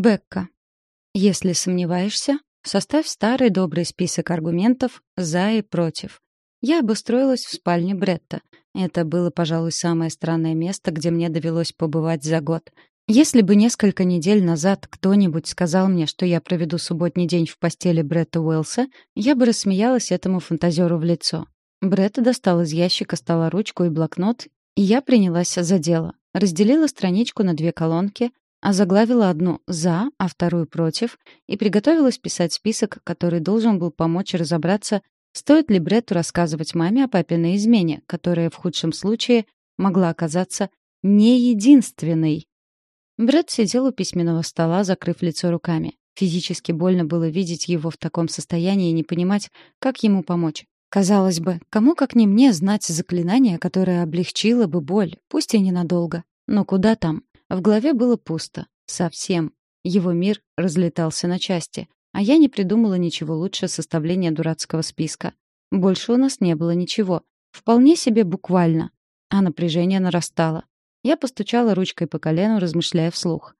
Бекка. Если сомневаешься, составь старый добрый список аргументов «за» и «против». Я обустроилась в спальне Бретта. Это было, пожалуй, самое странное место, где мне довелось побывать за год. Если бы несколько недель назад кто-нибудь сказал мне, что я проведу субботний день в постели Бретта Уэллса, я бы рассмеялась этому фантазеру в лицо. Бретт достал из ящика стола ручку и блокнот, и я принялась за дело. Разделила страничку на две колонки, а заглавила одну «за», а вторую «против» и приготовилась писать список, который должен был помочь разобраться, стоит ли Бретту рассказывать маме о папиной измене, которая в худшем случае могла оказаться не единственной. Бретт сидел у письменного стола, закрыв лицо руками. Физически больно было видеть его в таком состоянии и не понимать, как ему помочь. Казалось бы, кому как не мне знать заклинание, которое облегчило бы боль, пусть и ненадолго. Но куда там? В голове было пусто. Совсем. Его мир разлетался на части. А я не придумала ничего лучше составления дурацкого списка. Больше у нас не было ничего. Вполне себе буквально. А напряжение нарастало. Я постучала ручкой по колену, размышляя вслух.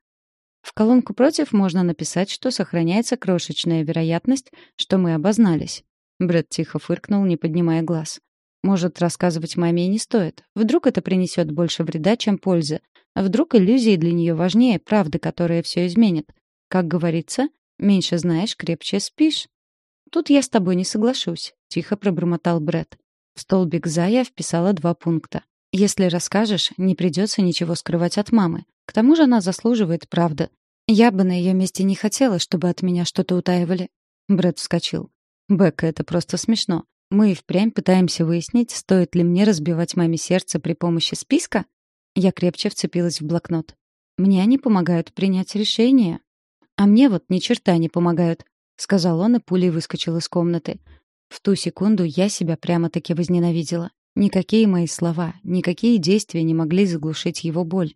В колонку «против» можно написать, что сохраняется крошечная вероятность, что мы обознались. Брэд тихо фыркнул, не поднимая глаз. Может, рассказывать маме не стоит. Вдруг это принесет больше вреда, чем пользы. Вдруг иллюзии для нее важнее правды, которая все изменит. Как говорится, меньше знаешь, крепче спишь. Тут я с тобой не соглашусь, тихо пробормотал Бред. В столбик «за» я вписала два пункта. Если расскажешь, не придется ничего скрывать от мамы. К тому же она заслуживает правды. Я бы на ее месте не хотела, чтобы от меня что-то утаивали. Бред вскочил. Бекка, это просто смешно. Мы и впрямь пытаемся выяснить, стоит ли мне разбивать маме сердце при помощи списка? Я крепче вцепилась в блокнот. Мне они помогают принять решение. А мне вот ни черта не помогают, сказал он и пулей выскочил из комнаты. В ту секунду я себя прямо-таки возненавидела. Никакие мои слова, никакие действия не могли заглушить его боль.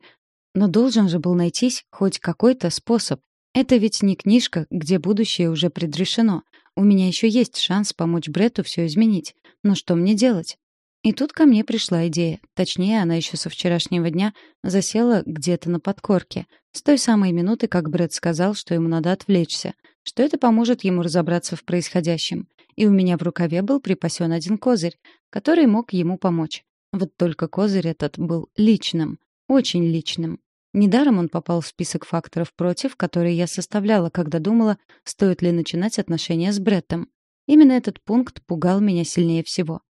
Но должен же был найтись хоть какой-то способ. Это ведь не книжка, где будущее уже предрешено. У меня еще есть шанс помочь Бретту все изменить. Но что мне делать? И тут ко мне пришла идея. Точнее, она еще со вчерашнего дня засела где-то на подкорке. С той самой минуты, как Бретт сказал, что ему надо отвлечься. Что это поможет ему разобраться в происходящем. И у меня в рукаве был припасен один козырь, который мог ему помочь. Вот только козырь этот был личным. Очень личным. Недаром он попал в список факторов против, которые я составляла, когда думала, стоит ли начинать отношения с Бреттом. Именно этот пункт пугал меня сильнее всего.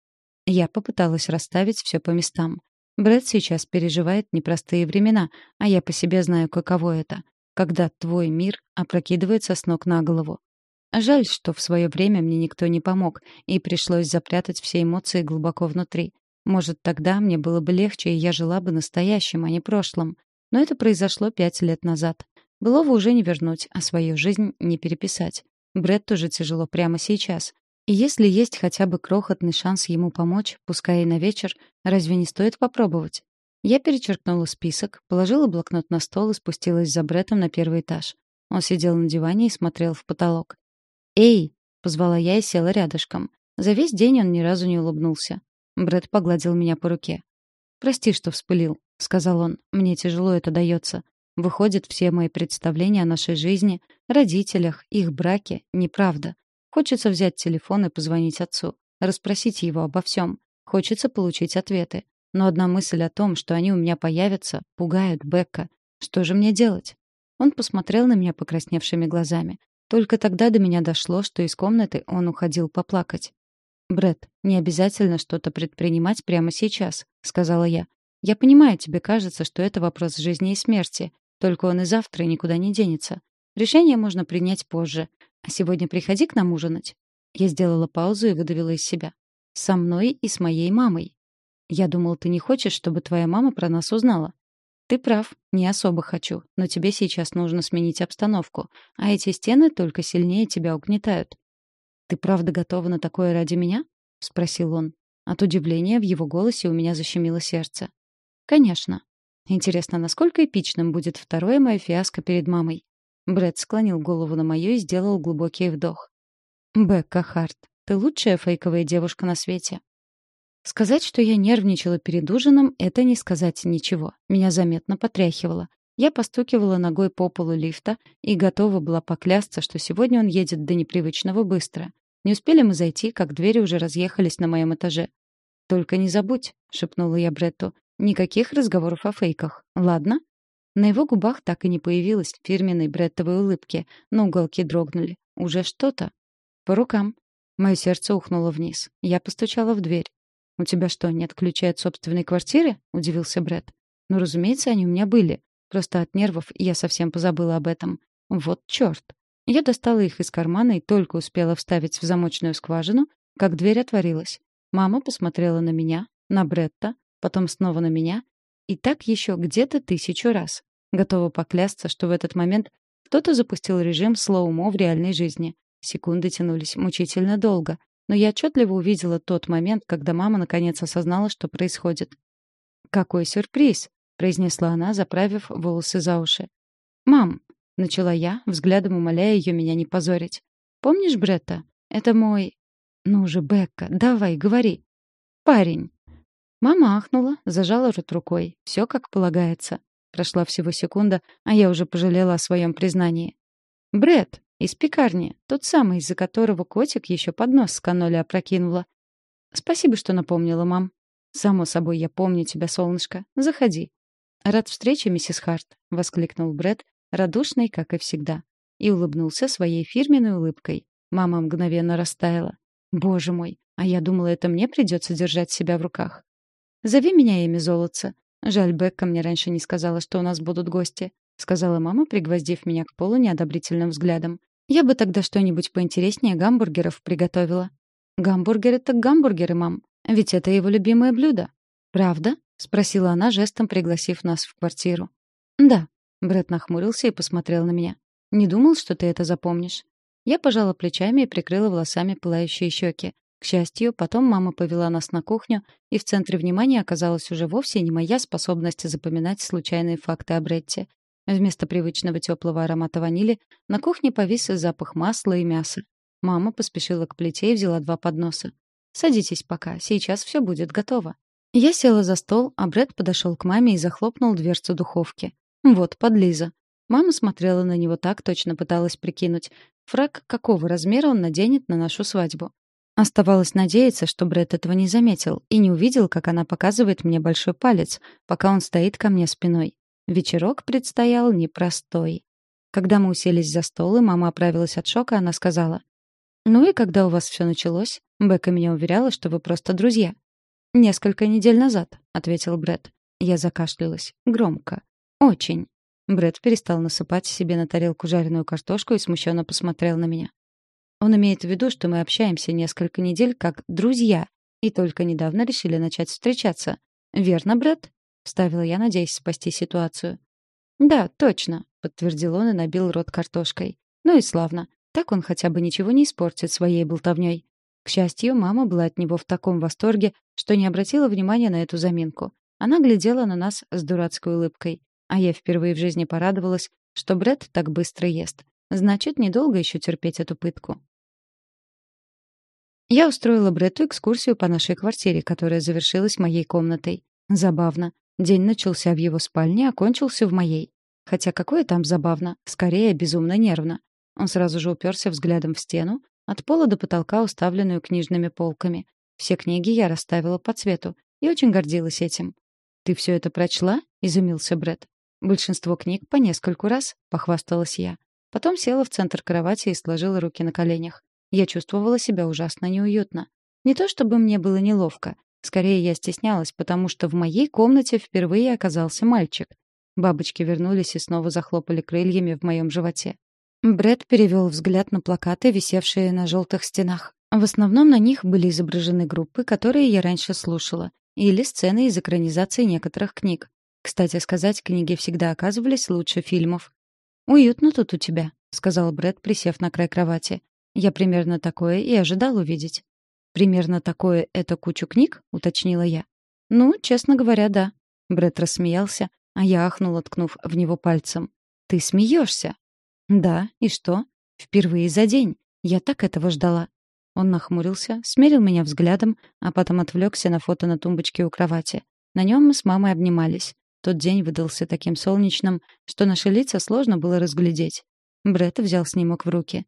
Я попыталась расставить все по местам. Бретт сейчас переживает непростые времена, а я по себе знаю, каково это, когда твой мир опрокидывается с ног на голову. Жаль, что в свое время мне никто не помог, и пришлось запрятать все эмоции глубоко внутри. Может, тогда мне было бы легче, и я жила бы настоящим, а не прошлым. Но это произошло пять лет назад. Былого уже не вернуть, а свою жизнь не переписать. Бред тоже тяжело прямо сейчас. И если есть хотя бы крохотный шанс ему помочь, пускай и на вечер, разве не стоит попробовать? Я перечеркнула список, положила блокнот на стол и спустилась за Бреттом на первый этаж. Он сидел на диване и смотрел в потолок. «Эй!» — позвала я и села рядышком. За весь день он ни разу не улыбнулся. Брэд погладил меня по руке. «Прости, что вспылил. — сказал он. «Мне тяжело это дается. Выходит, все мои представления о нашей жизни, родителях, их браке — неправда. Хочется взять телефон и позвонить отцу, расспросить его обо всем. Хочется получить ответы. Но одна мысль о том, что они у меня появятся, пугает Бекка. Что же мне делать?» Он посмотрел на меня покрасневшими глазами. Только тогда до меня дошло, что из комнаты он уходил поплакать. Бред, не обязательно что-то предпринимать прямо сейчас», — сказала я. Я понимаю, тебе кажется, что это вопрос жизни и смерти, только он и завтра никуда не денется. Решение можно принять позже. А сегодня приходи к нам ужинать. Я сделала паузу и выдавила из себя. Со мной и с моей мамой. Я думал, ты не хочешь, чтобы твоя мама про нас узнала. Ты прав, не особо хочу, но тебе сейчас нужно сменить обстановку, а эти стены только сильнее тебя угнетают. Ты правда готова на такое ради меня? спросил он. От удивления в его голосе у меня защемило сердце. Конечно. Интересно, насколько эпичным будет второе мое фиаско перед мамой. Брэд склонил голову на мою и сделал глубокий вдох. Бекка Харт, ты лучшая фейковая девушка на свете. Сказать, что я нервничала перед ужином, это не сказать ничего. Меня заметно потряхивало. Я постукивала ногой по полу лифта и готова была поклясться, что сегодня он едет до непривычного быстро. Не успели мы зайти, как двери уже разъехались на моем этаже. «Только не забудь», — шепнула я Бретту, — «никаких разговоров о фейках, ладно?» На его губах так и не появилась фирменной бреттовой улыбки, но уголки дрогнули. Уже что-то. По рукам. Мое сердце ухнуло вниз. Я постучала в дверь. «У тебя что, нет ключа от собственной квартиры?» — удивился Бред. «Ну, разумеется, они у меня были. Просто от нервов я совсем позабыла об этом. Вот чёрт!» Я достала их из кармана и только успела вставить в замочную скважину, как дверь отворилась. Мама посмотрела на меня, на Бретта, потом снова на меня, и так еще где-то тысячу раз. Готова поклясться, что в этот момент кто-то запустил режим слоумо в реальной жизни. Секунды тянулись мучительно долго, но я отчетливо увидела тот момент, когда мама наконец осознала, что происходит. «Какой сюрприз!» — произнесла она, заправив волосы за уши. «Мам!» — начала я, взглядом умоляя ее меня не позорить. «Помнишь Бретта? Это мой...» «Ну же, Бекка, давай, говори!» «Парень!» Мама ахнула, зажала рот рукой. Все как полагается. Прошла всего секунда, а я уже пожалела о своем признании. Бред из пекарни, тот самый, из-за которого котик еще под нос с каноли опрокинула. Спасибо, что напомнила, мам. Само собой, я помню тебя, солнышко. Заходи. Рад встрече, миссис Харт, воскликнул Бред, радушный, как и всегда, и улыбнулся своей фирменной улыбкой. Мама мгновенно растаяла. Боже мой, а я думала, это мне придется держать себя в руках. Зови меня Эми Золотца. Жаль, Бекка мне раньше не сказала, что у нас будут гости, сказала мама, пригвоздив меня к полу неодобрительным взглядом. Я бы тогда что-нибудь поинтереснее гамбургеров приготовила. Гамбургеры так гамбургеры, мам. Ведь это его любимое блюдо. Правда? Спросила она, жестом пригласив нас в квартиру. Да. Брэд нахмурился и посмотрел на меня. Не думал, что ты это запомнишь. Я пожала плечами и прикрыла волосами пылающие щеки. К счастью, потом мама повела нас на кухню, и в центре внимания оказалась уже вовсе не моя способность запоминать случайные факты о Бретте. Вместо привычного теплого аромата ванили на кухне повис запах масла и мяса. Мама поспешила к плите и взяла два подноса. «Садитесь пока, сейчас все будет готово». Я села за стол, а Бред подошел к маме и захлопнул дверцу духовки. «Вот, подлиза». Мама смотрела на него так, точно пыталась прикинуть, фраг какого размера он наденет на нашу свадьбу. Оставалось надеяться, что Брэд этого не заметил и не увидел, как она показывает мне большой палец, пока он стоит ко мне спиной. Вечерок предстоял непростой. Когда мы уселись за стол, и мама оправилась от шока, она сказала, «Ну и когда у вас все началось? Бекка меня уверяла, что вы просто друзья». «Несколько недель назад», — ответил Брэд. Я закашлялась. Громко. «Очень». Брэд перестал насыпать себе на тарелку жареную картошку и смущенно посмотрел на меня. Он имеет в виду, что мы общаемся несколько недель как друзья и только недавно решили начать встречаться. Верно, Брэд? Вставила я, надеясь спасти ситуацию. Да, точно, подтвердил он и набил рот картошкой. Ну и славно. Так он хотя бы ничего не испортит своей болтовней. К счастью, мама была от него в таком восторге, что не обратила внимания на эту заминку. Она глядела на нас с дурацкой улыбкой. А я впервые в жизни порадовалась, что Брэд так быстро ест. Значит, недолго еще терпеть эту пытку. Я устроила Бретту экскурсию по нашей квартире, которая завершилась моей комнатой. Забавно. День начался в его спальне, а кончился в моей. Хотя какое там забавно, скорее безумно нервно. Он сразу же уперся взглядом в стену, от пола до потолка уставленную книжными полками. Все книги я расставила по цвету и очень гордилась этим. «Ты все это прочла?» — изумился Бред. «Большинство книг по нескольку раз», — похвасталась я. Потом села в центр кровати и сложила руки на коленях. Я чувствовала себя ужасно неуютно. Не то чтобы мне было неловко. Скорее, я стеснялась, потому что в моей комнате впервые оказался мальчик. Бабочки вернулись и снова захлопали крыльями в моем животе. Бред перевел взгляд на плакаты, висевшие на желтых стенах. В основном на них были изображены группы, которые я раньше слушала, или сцены из экранизации некоторых книг. Кстати сказать, книги всегда оказывались лучше фильмов. «Уютно тут у тебя», — сказал Брэд, присев на край кровати. «Я примерно такое и ожидал увидеть». «Примерно такое — это кучу книг?» — уточнила я. «Ну, честно говоря, да». Брэд рассмеялся, а я ахнула, ткнув в него пальцем. «Ты смеешься?» «Да, и что?» «Впервые за день. Я так этого ждала». Он нахмурился, смерил меня взглядом, а потом отвлекся на фото на тумбочке у кровати. На нем мы с мамой обнимались. Тот день выдался таким солнечным, что наши лица сложно было разглядеть. Бретт взял снимок в руки.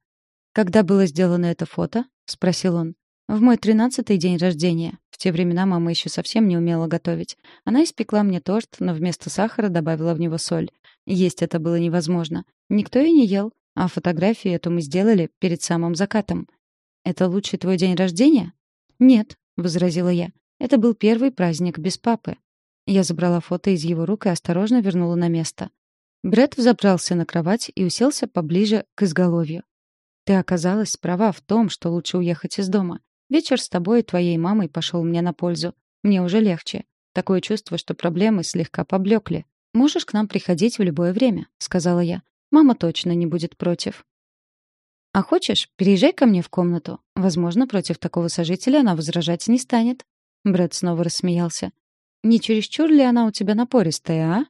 «Когда было сделано это фото?» — спросил он. «В мой тринадцатый день рождения. В те времена мама еще совсем не умела готовить. Она испекла мне торт, но вместо сахара добавила в него соль. Есть это было невозможно. Никто и не ел, а фотографию эту мы сделали перед самым закатом. «Это лучший твой день рождения?» «Нет», — возразила я. «Это был первый праздник без папы». Я забрала фото из его рук и осторожно вернула на место. Бред взобрался на кровать и уселся поближе к изголовью. «Ты оказалась права в том, что лучше уехать из дома. Вечер с тобой и твоей мамой пошел мне на пользу. Мне уже легче. Такое чувство, что проблемы слегка поблекли. Можешь к нам приходить в любое время», — сказала я. «Мама точно не будет против». «А хочешь, переезжай ко мне в комнату. Возможно, против такого сожителя она возражать не станет». Брэд снова рассмеялся. Не чересчур ли она у тебя напористая, а?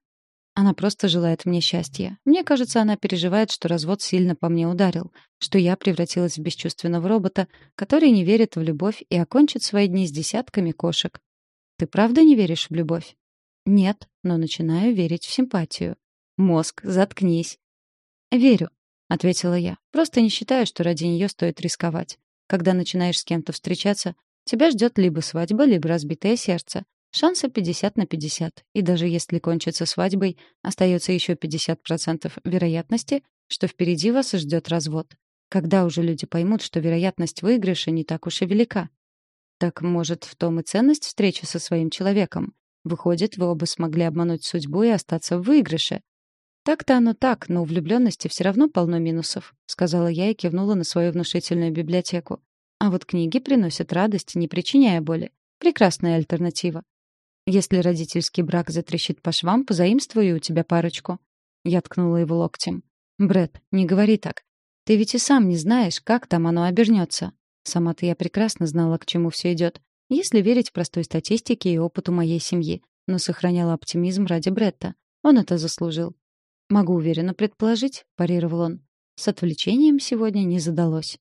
Она просто желает мне счастья. Мне кажется, она переживает, что развод сильно по мне ударил, что я превратилась в бесчувственного робота, который не верит в любовь и окончит свои дни с десятками кошек. Ты правда не веришь в любовь? Нет, но начинаю верить в симпатию. Мозг, заткнись. Верю, ответила я. Просто не считаю, что ради нее стоит рисковать. Когда начинаешь с кем-то встречаться, тебя ждет либо свадьба, либо разбитое сердце. Шансы 50 на 50. И даже если кончится свадьбой, остается еще 50% вероятности, что впереди вас ждет развод. Когда уже люди поймут, что вероятность выигрыша не так уж и велика? Так, может, в том и ценность встречи со своим человеком? Выходит, вы оба смогли обмануть судьбу и остаться в выигрыше. Так-то оно так, но у влюбленности все равно полно минусов, сказала я и кивнула на свою внушительную библиотеку. А вот книги приносят радость, не причиняя боли. Прекрасная альтернатива. Если родительский брак затрещит по швам, позаимствую у тебя парочку». Я ткнула его локтем. Бред, не говори так. Ты ведь и сам не знаешь, как там оно обернется. Сама-то я прекрасно знала, к чему все идет. Если верить простой статистике и опыту моей семьи, но сохраняла оптимизм ради Бретта. Он это заслужил. «Могу уверенно предположить», — парировал он. «С отвлечением сегодня не задалось».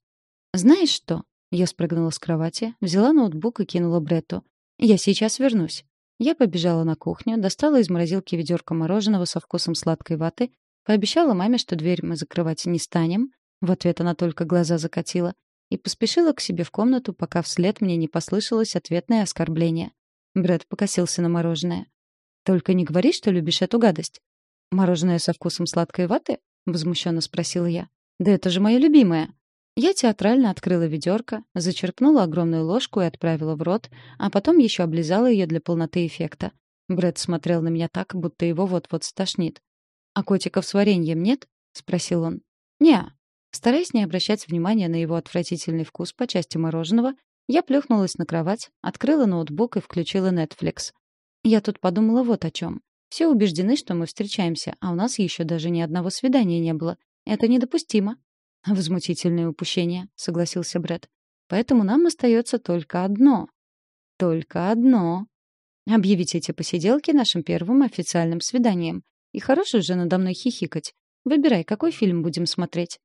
«Знаешь что?» Я спрыгнула с кровати, взяла ноутбук и кинула Бретту. «Я сейчас вернусь. Я побежала на кухню, достала из морозилки ведерко мороженого со вкусом сладкой ваты, пообещала маме, что дверь мы закрывать не станем, в ответ она только глаза закатила, и поспешила к себе в комнату, пока вслед мне не послышалось ответное оскорбление. Брэд покосился на мороженое. «Только не говори, что любишь эту гадость». «Мороженое со вкусом сладкой ваты?» — возмущенно спросила я. «Да это же мое любимое». Я театрально открыла ведерко, зачерпнула огромную ложку и отправила в рот, а потом еще облизала ее для полноты эффекта. Брэд смотрел на меня так, будто его вот-вот стошнит. «А котиков с вареньем нет?» — спросил он. не Стараясь не обращать внимания на его отвратительный вкус по части мороженого, я плюхнулась на кровать, открыла ноутбук и включила Netflix. Я тут подумала вот о чем. Все убеждены, что мы встречаемся, а у нас еще даже ни одного свидания не было. Это недопустимо. «Возмутительное упущение», — согласился Бред. «Поэтому нам остается только одно. Только одно. Объявить эти посиделки нашим первым официальным свиданием. И хорош уже надо мной хихикать. Выбирай, какой фильм будем смотреть».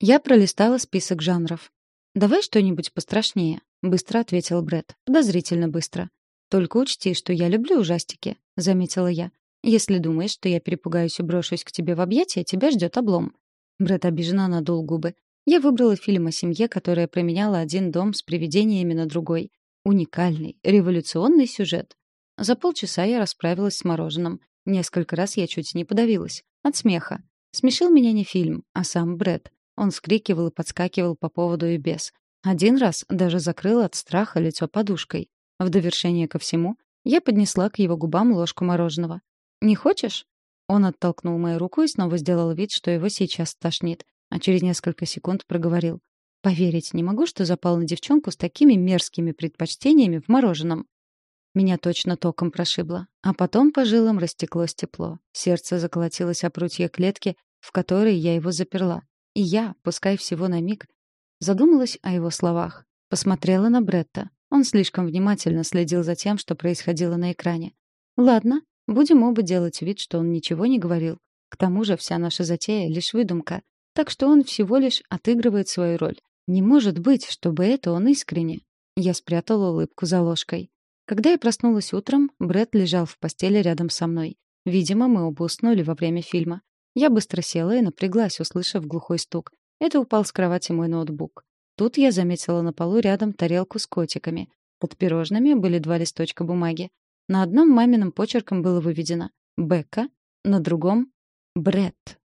Я пролистала список жанров. «Давай что-нибудь пострашнее», — быстро ответил Бред. Подозрительно быстро. «Только учти, что я люблю ужастики», — заметила я. «Если думаешь, что я перепугаюсь и брошусь к тебе в объятия, тебя ждет облом. Брэд обиженно надул губы. Я выбрала фильм о семье, которая променяла один дом с привидениями на другой. Уникальный, революционный сюжет. За полчаса я расправилась с мороженым. Несколько раз я чуть не подавилась. От смеха. Смешил меня не фильм, а сам Брэд. Он скрикивал и подскакивал по поводу и без. Один раз даже закрыл от страха лицо подушкой. В довершение ко всему, я поднесла к его губам ложку мороженого. «Не хочешь?» Он оттолкнул мою руку и снова сделал вид, что его сейчас тошнит, а через несколько секунд проговорил. «Поверить не могу, что запал на девчонку с такими мерзкими предпочтениями в мороженом». Меня точно током прошибло, а потом по жилам растеклось тепло. Сердце заколотилось о прутья клетки, в которой я его заперла. И я, пускай всего на миг, задумалась о его словах. Посмотрела на Бретта. Он слишком внимательно следил за тем, что происходило на экране. «Ладно, Будем оба делать вид, что он ничего не говорил. К тому же вся наша затея — лишь выдумка. Так что он всего лишь отыгрывает свою роль. Не может быть, чтобы это он искренне. Я спрятала улыбку за ложкой. Когда я проснулась утром, Брэд лежал в постели рядом со мной. Видимо, мы оба уснули во время фильма. Я быстро села и напряглась, услышав глухой стук. Это упал с кровати мой ноутбук. Тут я заметила на полу рядом тарелку с котиками. Под пирожными были два листочка бумаги. На одном маминым почерком было выведено «Бекка», на другом — «Бретт».